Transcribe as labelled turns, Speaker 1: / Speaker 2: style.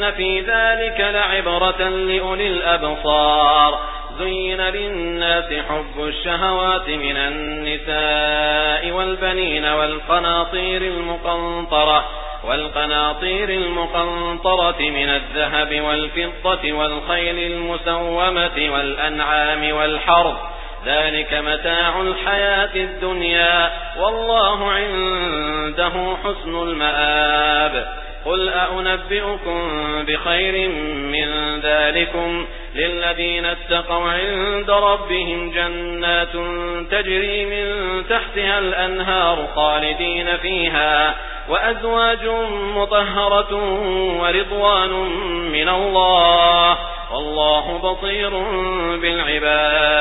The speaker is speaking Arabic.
Speaker 1: إن في ذلك لعبرة لأولي الأبصار زين للناس حب الشهوات من النساء والبنين والقناطير المقنطرة والقناطير المقنطرة من الذهب والفضة والخيل المسومة والأنعام والحرب ذلك متاع الحياة الدنيا والله عنده حسن المآب قل أأنبئكم بخير من ذلكم للذين اتقوا عند ربهم جنات تجري من تحتها الأنهار خالدين فيها وأزواج مطهرة ورضوان من الله والله بصير بالعباد